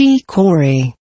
Chi Corey.